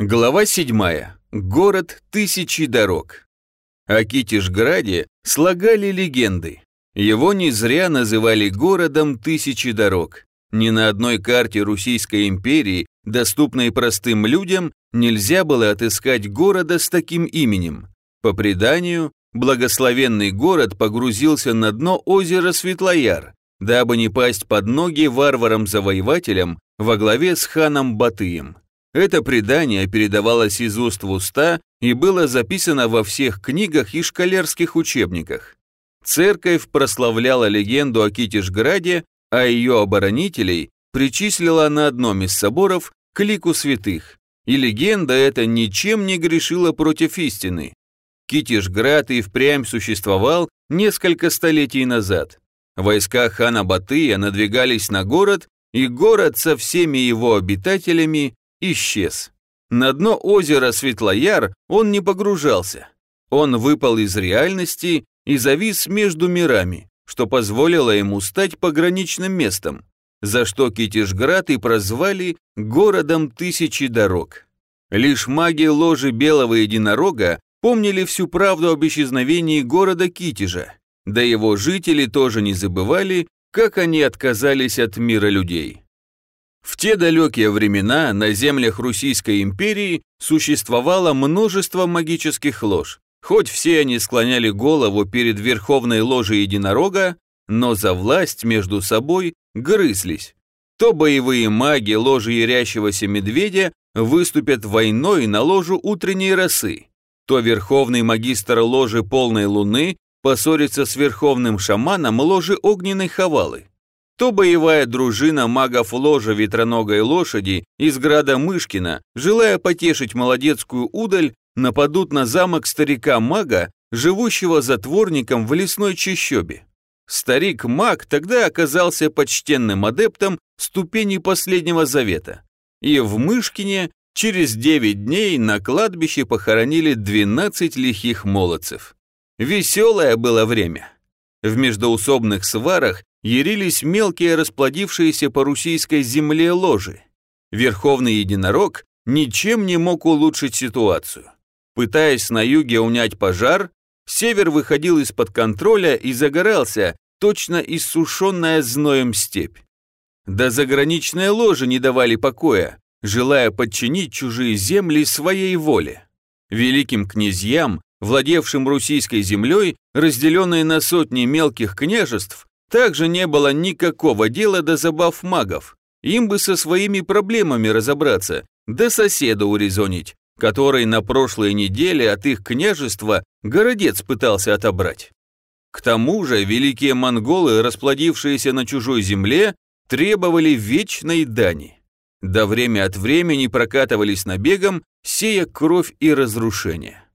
Глава 7. Город тысячи дорог. О Китежграде слагали легенды. Его не зря называли городом тысячи дорог. Ни на одной карте Российской империи, доступной простым людям, нельзя было отыскать города с таким именем. По преданию, благословенный город погрузился на дно озера Светлояр, дабы не пасть под ноги варварам-завоевателям во главе с ханом Батыем. Это предание передавалось из уст в уста и было записано во всех книгах и школярских учебниках. Церковь прославляла легенду о Китежграде, а ее оборонителей причислила на одном из соборов к лику святых, и легенда эта ничем не грешила против истины. Китежград и впрямь существовал несколько столетий назад. Войска хана Батыя надвигались на город, и город со всеми его обитателями исчез. На дно озера Светлояр он не погружался. Он выпал из реальности и завис между мирами, что позволило ему стать пограничным местом, за что Китежград и прозвали городом тысячи дорог. Лишь маги ложи Белого Единорога помнили всю правду об исчезновении города Китежа, да его жители тоже не забывали, как они отказались от мира людей. В те далекие времена на землях Российской империи существовало множество магических лож. Хоть все они склоняли голову перед верховной ложей единорога, но за власть между собой грызлись. То боевые маги ложи ярящегося медведя выступят войной на ложу утренней росы, то верховный магистр ложи полной луны поссорится с верховным шаманом ложи огненной хавалы то боевая дружина магов ложа ветроногой лошади из града Мышкина, желая потешить молодецкую удаль, нападут на замок старика-мага, живущего затворником в лесной чащобе. Старик-маг тогда оказался почтенным адептом ступени последнего завета. И в Мышкине через 9 дней на кладбище похоронили 12 лихих молодцев. Веселое было время. В междоусобных сварах ярились мелкие расплодившиеся по русийской земле ложи. Верховный единорог ничем не мог улучшить ситуацию. Пытаясь на юге унять пожар, север выходил из-под контроля и загорался, точно иссушенная зноем степь. Да заграничные ложи не давали покоя, желая подчинить чужие земли своей воле. Великим князьям, владевшим русийской землей, разделенной на сотни мелких княжеств, также не было никакого дела до забав магов. Им бы со своими проблемами разобраться, да соседа урезонить, который на прошлой неделе от их княжества городец пытался отобрать. К тому же великие монголы, расплодившиеся на чужой земле, требовали вечной дани. Да время от времени прокатывались набегом, сея кровь и разрушение.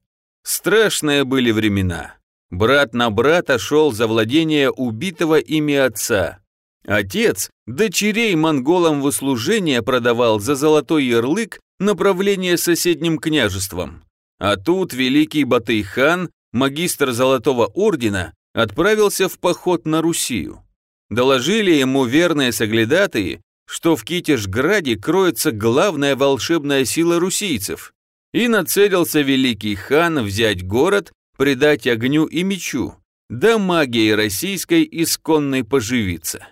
Страшные были времена. Брат на брата шел за владение убитого ими отца. Отец дочерей монголам в услужение продавал за золотой ярлык направление соседним княжествам. А тут великий Батыйхан, магистр Золотого Ордена, отправился в поход на Русию. Доложили ему верные соглядатые, что в Китежграде кроется главная волшебная сила русийцев, и нацелился великий хан взять город предать огню и мечу, да магией российской исконной поживиться.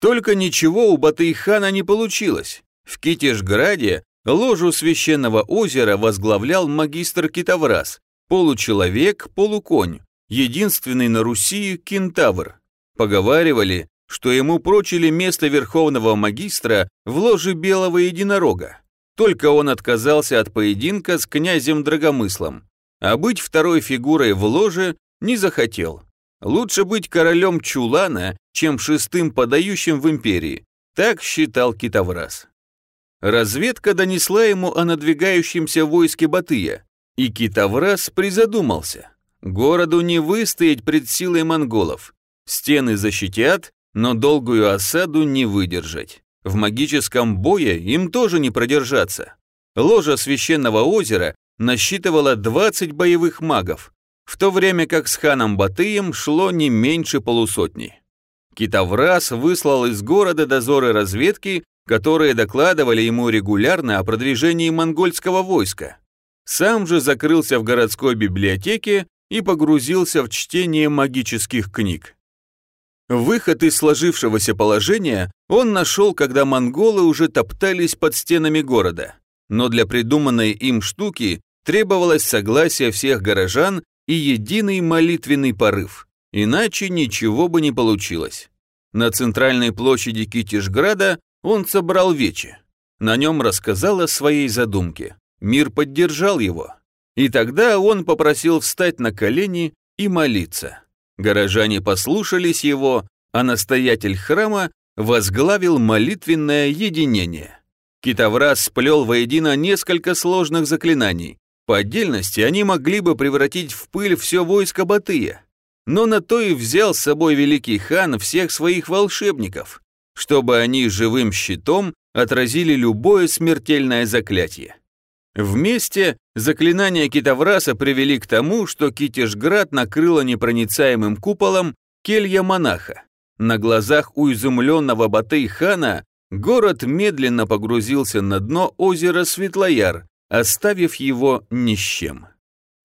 Только ничего у Батыйхана не получилось. В Китежграде ложу священного озера возглавлял магистр Китаврас, получеловек, полуконь, единственный на Руси кентавр. Поговаривали, что ему прочили место верховного магистра в ложе белого единорога. Только он отказался от поединка с князем Драгомыслом, а быть второй фигурой в ложе не захотел. Лучше быть королем Чулана, чем шестым подающим в империи, так считал Китаврас. Разведка донесла ему о надвигающемся войске Батыя, и Китаврас призадумался. Городу не выстоять пред силой монголов. Стены защитят, но долгую осаду не выдержать. В магическом бое им тоже не продержаться. Ложа священного озера насчитывала 20 боевых магов, в то время как с ханом Батыем шло не меньше полусотни. Китаврас выслал из города дозоры разведки, которые докладывали ему регулярно о продвижении монгольского войска. Сам же закрылся в городской библиотеке и погрузился в чтение магических книг. Выход из сложившегося положения он нашел, когда монголы уже топтались под стенами города. Но для придуманной им штуки требовалось согласие всех горожан и единый молитвенный порыв. Иначе ничего бы не получилось. На центральной площади Китишграда он собрал вече. На нем рассказал о своей задумке. Мир поддержал его. И тогда он попросил встать на колени и молиться. Горожане послушались его, а настоятель храма возглавил молитвенное единение. Китовраз сплел воедино несколько сложных заклинаний. По отдельности они могли бы превратить в пыль все войско Батыя. Но на то и взял с собой великий хан всех своих волшебников, чтобы они живым щитом отразили любое смертельное заклятие. Вместе заклинания Китавраса привели к тому, что Китежград накрыло непроницаемым куполом келья монаха. На глазах у изумленного Батый-хана город медленно погрузился на дно озера Светлояр, оставив его ни с чем.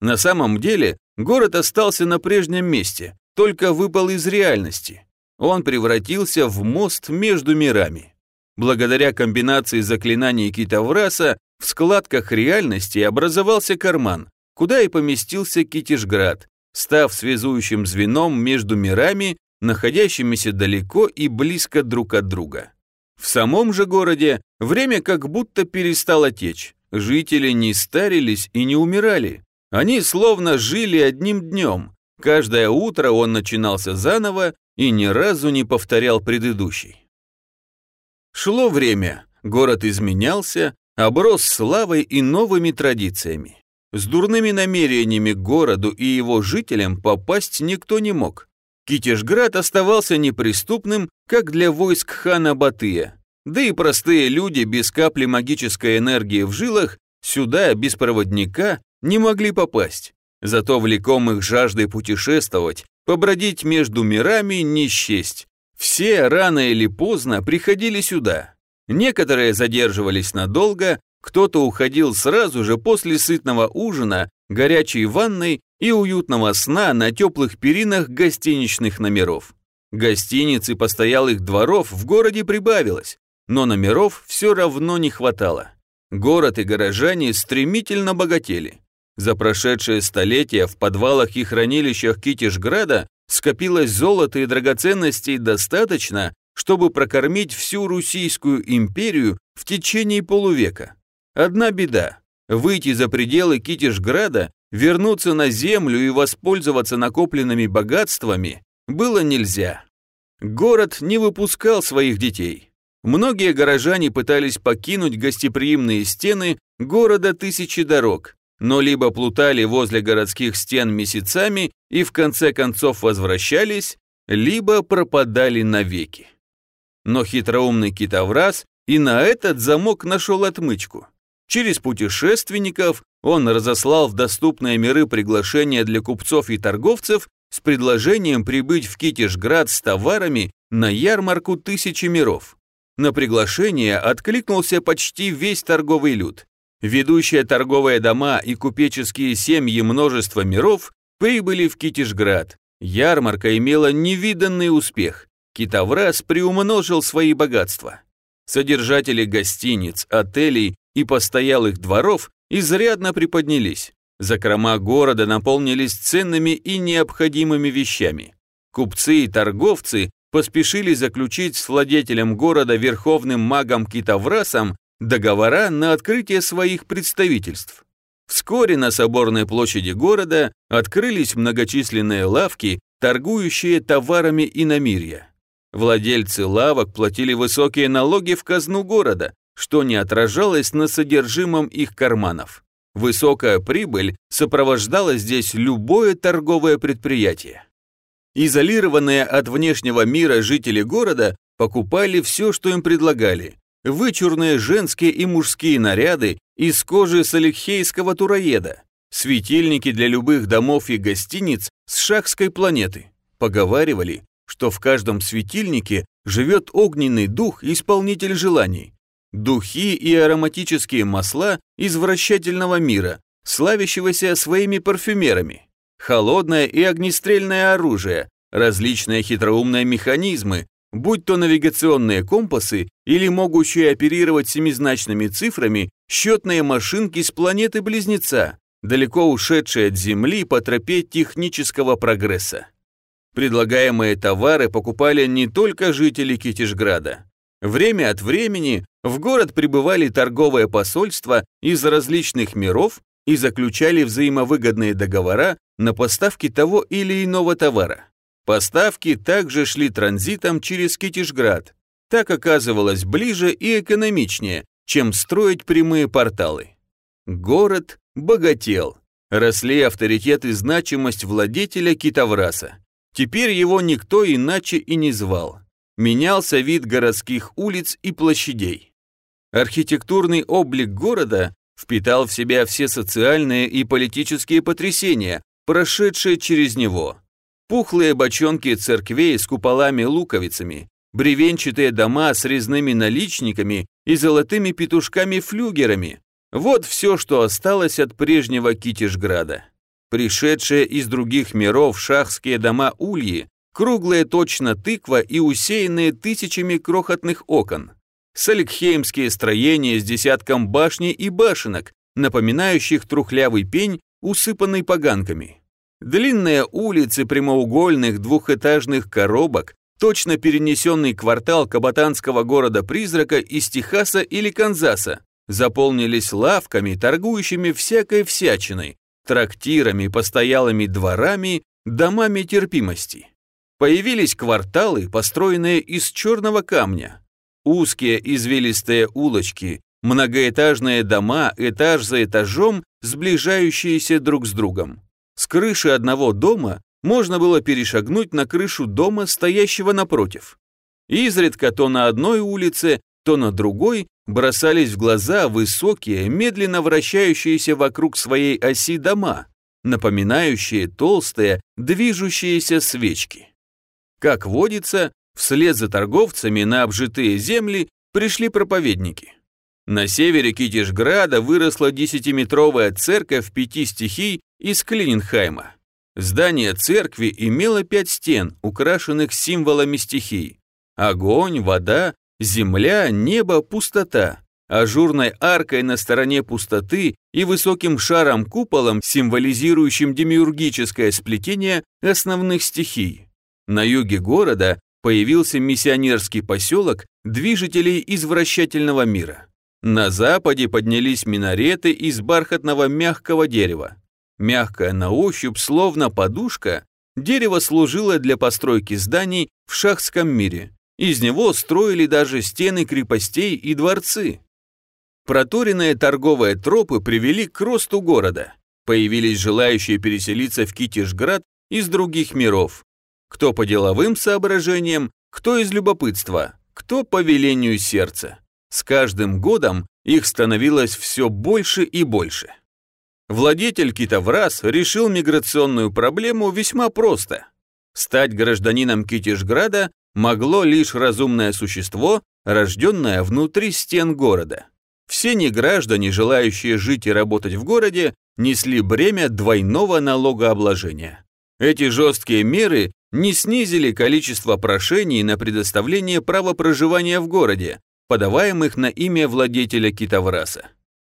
На самом деле город остался на прежнем месте, только выпал из реальности. Он превратился в мост между мирами. Благодаря комбинации заклинаний Китавраса в складках реальности образовался карман, куда и поместился Китежград, став связующим звеном между мирами, находящимися далеко и близко друг от друга. В самом же городе время как будто перестало течь, жители не старились и не умирали. Они словно жили одним днем. Каждое утро он начинался заново и ни разу не повторял предыдущий. Шло время, город изменялся, оброс славой и новыми традициями. С дурными намерениями городу и его жителям попасть никто не мог. Китежград оставался неприступным, как для войск хана Батыя. Да и простые люди без капли магической энергии в жилах сюда без проводника не могли попасть. Зато влеком их жаждой путешествовать, побродить между мирами не счесть. Все рано или поздно приходили сюда, Некоторые задерживались надолго, кто-то уходил сразу же после сытного ужина, горячей ванной и уютного сна на теплых перинах гостиничных номеров. Гостиниц и постоялых дворов в городе прибавилось, но номеров все равно не хватало. Город и горожане стремительно богатели. За прошедшее столетие в подвалах и хранилищах Китишграда скопилось золото и драгоценностей достаточно, чтобы прокормить всю Российскую империю в течение полувека. Одна беда – выйти за пределы Китежграда, вернуться на землю и воспользоваться накопленными богатствами было нельзя. Город не выпускал своих детей. Многие горожане пытались покинуть гостеприимные стены города тысячи дорог, но либо плутали возле городских стен месяцами и в конце концов возвращались, либо пропадали навеки. Но хитроумный китовраз и на этот замок нашел отмычку. Через путешественников он разослал в доступные миры приглашения для купцов и торговцев с предложением прибыть в Китежград с товарами на ярмарку тысячи миров. На приглашение откликнулся почти весь торговый люд. Ведущие торговые дома и купеческие семьи множества миров прибыли в Китежград. Ярмарка имела невиданный успех. Китовраз приумножил свои богатства. Содержатели гостиниц, отелей и постоялых дворов изрядно приподнялись. Закрома города наполнились ценными и необходимыми вещами. Купцы и торговцы поспешили заключить с владетелем города верховным магом Китоврасом договора на открытие своих представительств. Вскоре на соборной площади города открылись многочисленные лавки, торгующие товарами иномирья. Владельцы лавок платили высокие налоги в казну города, что не отражалось на содержимом их карманов. Высокая прибыль сопровождала здесь любое торговое предприятие. Изолированные от внешнего мира жители города покупали все, что им предлагали. Вычурные женские и мужские наряды из кожи салихейского туроеда, светильники для любых домов и гостиниц с шахской планеты. Поговаривали, что в каждом светильнике живет огненный дух, исполнитель желаний, духи и ароматические масла из вращательного мира, славящегося своими парфюмерами, холодное и огнестрельное оружие, различные хитроумные механизмы, будь то навигационные компасы или могущие оперировать семизначными цифрами счетные машинки с планеты-близнеца, далеко ушедшие от Земли по тропе технического прогресса. Предлагаемые товары покупали не только жители Китежграда. Время от времени в город прибывали торговые посольства из различных миров и заключали взаимовыгодные договора на поставки того или иного товара. Поставки также шли транзитом через Китежград. Так оказывалось ближе и экономичнее, чем строить прямые порталы. Город богател. Росли авторитет и значимость владетеля Китавраса. Теперь его никто иначе и не звал. Менялся вид городских улиц и площадей. Архитектурный облик города впитал в себя все социальные и политические потрясения, прошедшие через него. Пухлые бочонки церквей с куполами-луковицами, бревенчатые дома с резными наличниками и золотыми петушками-флюгерами. Вот все, что осталось от прежнего Китежграда. Пришедшие из других миров шахские дома ульи, круглые точно тыква и усеянные тысячами крохотных окон. Саликхеймские строения с десятком башней и башенок, напоминающих трухлявый пень, усыпанный поганками. Длинные улицы прямоугольных двухэтажных коробок, точно перенесенный квартал кабатанского города-призрака из Техаса или Канзаса, заполнились лавками, торгующими всякой всячиной, трактирами, постоялыми дворами, домами терпимости. Появились кварталы, построенные из черного камня. Узкие извилистые улочки, многоэтажные дома, этаж за этажом, сближающиеся друг с другом. С крыши одного дома можно было перешагнуть на крышу дома, стоящего напротив. Изредка то на одной улице, то на другой бросались в глаза высокие, медленно вращающиеся вокруг своей оси дома, напоминающие толстые, движущиеся свечки. Как водится, вслед за торговцами на обжитые земли пришли проповедники. На севере Китишграда выросла десятиметровая церковь пяти стихий из Клиненхайма. Здание церкви имело пять стен, украшенных символами стихий. Огонь, вода, земля, небо, пустота. Ажурной аркой на стороне пустоты и высоким шаром-куполом, символизирующим демиургическое сплетение основных стихий. На юге города появился миссионерский поселок движителей извращательного мира. На западе поднялись минареты из бархатного мягкого дерева. Мягкое на ощупь, словно подушка, дерево служило для постройки зданий в шахском мире. Из него строили даже стены крепостей и дворцы. Проторенные торговые тропы привели к росту города. Появились желающие переселиться в Китишград из других миров. Кто по деловым соображениям, кто из любопытства, кто по велению сердца. С каждым годом их становилось все больше и больше. Владетель Китаврас решил миграционную проблему весьма просто. Стать гражданином Китишграда могло лишь разумное существо, рожденное внутри стен города. Все неграждане, желающие жить и работать в городе, несли бремя двойного налогообложения. Эти жесткие меры не снизили количество прошений на предоставление права проживания в городе, подаваемых на имя владетеля Китавраса.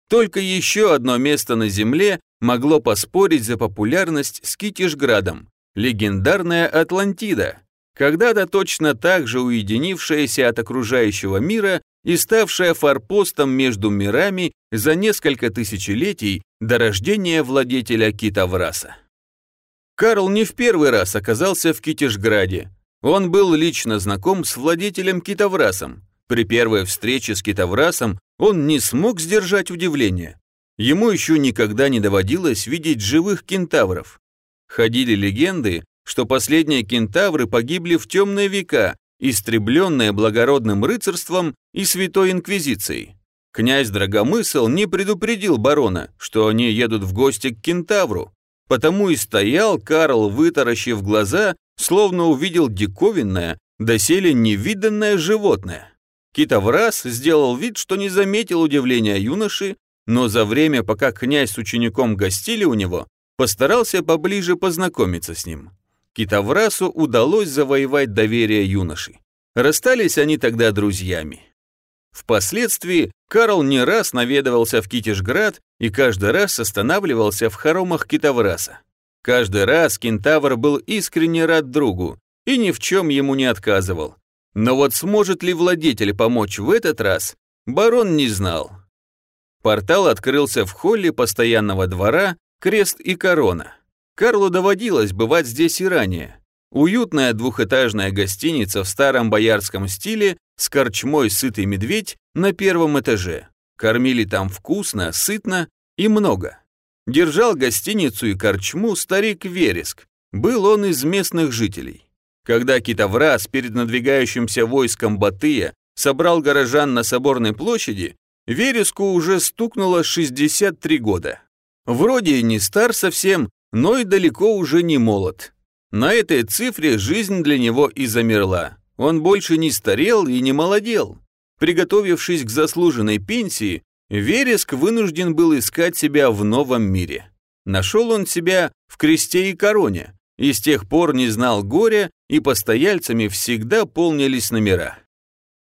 Только еще одно место на Земле могло поспорить за популярность с Китишградом – легендарная Атлантида, когда-то точно так же уединившаяся от окружающего мира и ставшая форпостом между мирами за несколько тысячелетий до рождения владетеля Китавраса. Карл не в первый раз оказался в Китишграде. Он был лично знаком с владетелем Китаврасом, при первой встрече с Китаврасом он не смог сдержать удивление. Ему еще никогда не доводилось видеть живых кентавров. Ходили легенды, что последние кентавры погибли в темные века, истребленные благородным рыцарством и святой инквизицией. Князь Драгомысл не предупредил барона, что они едут в гости к кентавру, потому и стоял Карл, вытаращив глаза, словно увидел диковинное, доселе невиданное животное. Китоврас сделал вид, что не заметил удивления юноши, но за время, пока князь с учеником гостили у него, постарался поближе познакомиться с ним. Китоврасу удалось завоевать доверие юноши. Расстались они тогда друзьями. Впоследствии Карл не раз наведывался в Китежград и каждый раз останавливался в хоромах Китовраса. Каждый раз кентавр был искренне рад другу и ни в чем ему не отказывал. Но вот сможет ли владетель помочь в этот раз, барон не знал. Портал открылся в холле постоянного двора «Крест и корона». Карлу доводилось бывать здесь и ранее. Уютная двухэтажная гостиница в старом боярском стиле с корчмой «Сытый медведь» на первом этаже. Кормили там вкусно, сытно и много. Держал гостиницу и корчму старик Вереск. Был он из местных жителей. Когда Китоврас перед надвигающимся войском Батыя собрал горожан на Соборной площади, Вереску уже стукнуло 63 года. Вроде не стар совсем, но и далеко уже не молод. На этой цифре жизнь для него и замерла. Он больше не старел и не молодел. Приготовившись к заслуженной пенсии, Вереск вынужден был искать себя в новом мире. Нашел он себя в кресте и короне, и с тех пор не знал горя, и постояльцами всегда полнились номера.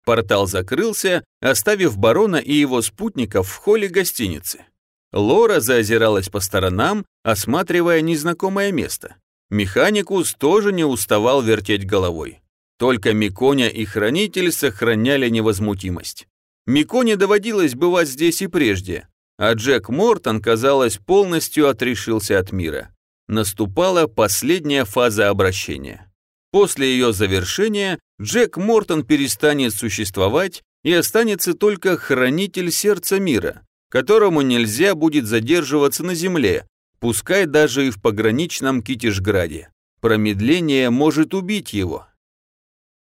Портал закрылся, оставив барона и его спутников в холле гостиницы. Лора заозиралась по сторонам, осматривая незнакомое место. Механикус тоже не уставал вертеть головой. Только Миконя и Хранитель сохраняли невозмутимость. Миконе доводилось бывать здесь и прежде, а Джек Мортон, казалось, полностью отрешился от мира. Наступала последняя фаза обращения. После ее завершения Джек Мортон перестанет существовать и останется только хранитель сердца мира, которому нельзя будет задерживаться на земле, пускай даже и в пограничном Китежграде. Промедление может убить его.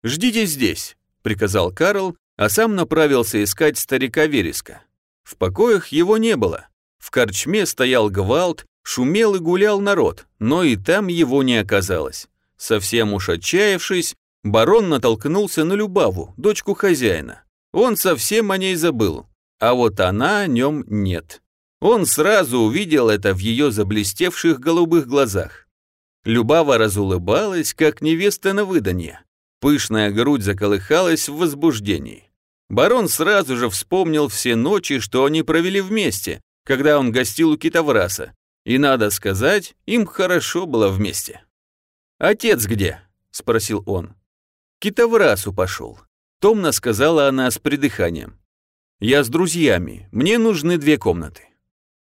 «Ждите здесь», — приказал Карл, а сам направился искать старика Вереска. В покоях его не было. В корчме стоял гвалт, шумел и гулял народ, но и там его не оказалось. Совсем уж отчаявшись, барон натолкнулся на Любаву, дочку хозяина. Он совсем о ней забыл, а вот она о нем нет. Он сразу увидел это в ее заблестевших голубых глазах. Любава разулыбалась, как невеста на выданье. Пышная грудь заколыхалась в возбуждении. Барон сразу же вспомнил все ночи, что они провели вместе, когда он гостил у Китавраса, и, надо сказать, им хорошо было вместе. «Отец где?» – спросил он. «Китаврасу пошел», – томно сказала она с придыханием. «Я с друзьями, мне нужны две комнаты.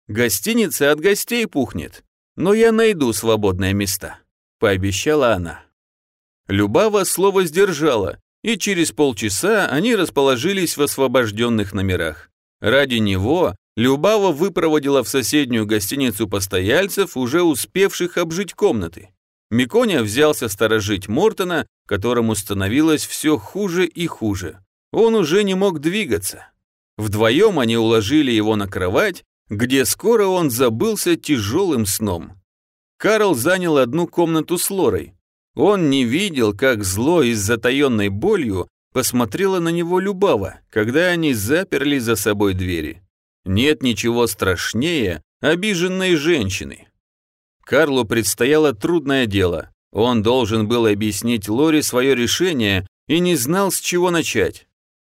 Гостиница от гостей пухнет, но я найду свободные места», – пообещала она. Любава слово сдержала, и через полчаса они расположились в освобожденных номерах. Ради него Любава выпроводила в соседнюю гостиницу постояльцев, уже успевших обжить комнаты. Миконя взялся сторожить Мортона, которому становилось все хуже и хуже. Он уже не мог двигаться. Вдвоем они уложили его на кровать, где скоро он забылся тяжелым сном. Карл занял одну комнату с Лорой, он не видел, как зло и с затаенной болью посмотрела на него Любава, когда они заперли за собой двери. Нет ничего страшнее обиженной женщины. Карлу предстояло трудное дело. Он должен был объяснить Лори свое решение и не знал, с чего начать.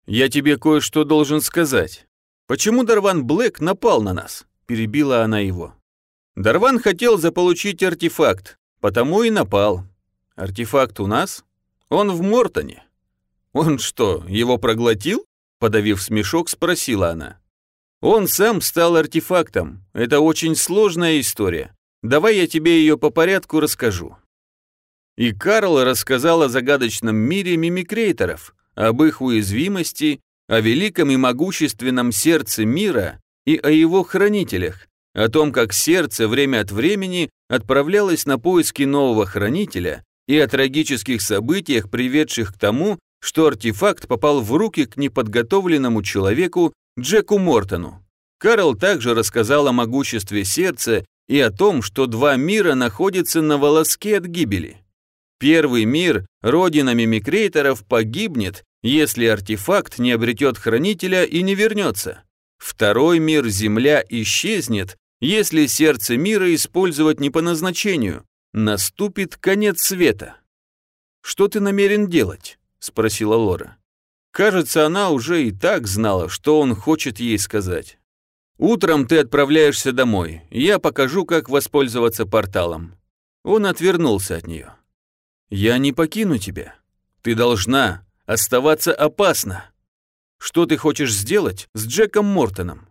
«Я тебе кое-что должен сказать. Почему Дарван Блэк напал на нас?» – перебила она его. Дарван хотел заполучить артефакт, потому и напал. Артефакт у нас? Он в Мортоне. Он что, его проглотил? Подавив смешок, спросила она. Он сам стал артефактом. Это очень сложная история. Давай я тебе ее по порядку расскажу. И Карл рассказал о загадочном мире мимикрейторов, об их уязвимости, о великом и могущественном сердце мира и о его хранителях, о том, как сердце время от времени отправлялось на поиски нового хранителя и о трагических событиях, приведших к тому, что артефакт попал в руки к неподготовленному человеку Джеку Мортону. Карл также рассказал о могуществе сердца и о том, что два мира находятся на волоске от гибели. Первый мир, родина мимикрейторов, погибнет, если артефакт не обретет хранителя и не вернется. Второй мир Земля исчезнет, если сердце мира использовать не по назначению. Наступит конец света. «Что ты намерен делать?» – спросила Лора. Кажется, она уже и так знала, что он хочет ей сказать. «Утром ты отправляешься домой, я покажу, как воспользоваться порталом». Он отвернулся от нее. «Я не покину тебя. Ты должна оставаться опасно. Что ты хочешь сделать с Джеком Мортоном?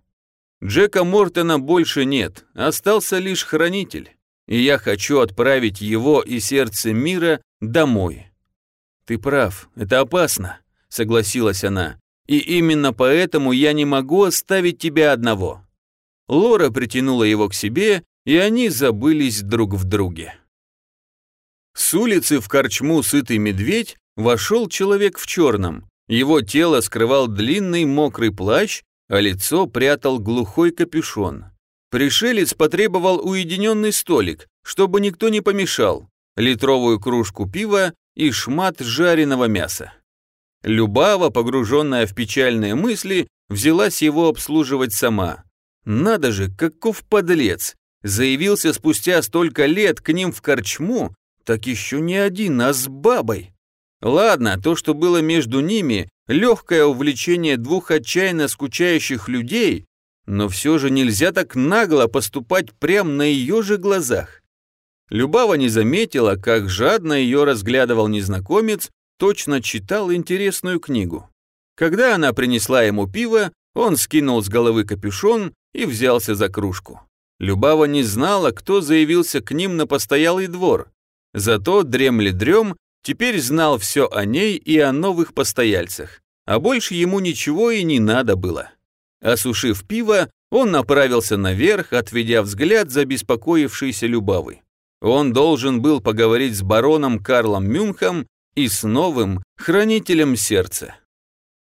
Джека Мортона больше нет, остался лишь хранитель, и я хочу отправить его и сердце мира домой. Ты прав, это опасно, согласилась она, и именно поэтому я не могу оставить тебя одного. Лора притянула его к себе, и они забылись друг в друге. С улицы в корчму «Сытый медведь» вошел человек в черном, его тело скрывал длинный мокрый плащ, а лицо прятал глухой капюшон. Пришелец потребовал уединенный столик, чтобы никто не помешал, литровую кружку пива и шмат жареного мяса. Любава, погруженная в печальные мысли, взялась его обслуживать сама. Надо же, каков подлец! Заявился спустя столько лет к ним в корчму, так еще не один, а с бабой. Ладно, то, что было между ними, легкое увлечение двух отчаянно скучающих людей, но все же нельзя так нагло поступать прямо на ее же глазах. Любава не заметила, как жадно ее разглядывал незнакомец, точно читал интересную книгу. Когда она принесла ему пиво, он скинул с головы капюшон и взялся за кружку. Любава не знала, кто заявился к ним на постоялый двор. Зато дремли дрем Теперь знал все о ней и о новых постояльцах, а больше ему ничего и не надо было. Осушив пиво, он направился наверх, отведя взгляд за беспокоившейся Любавой. Он должен был поговорить с бароном Карлом Мюнхом и с новым хранителем сердца.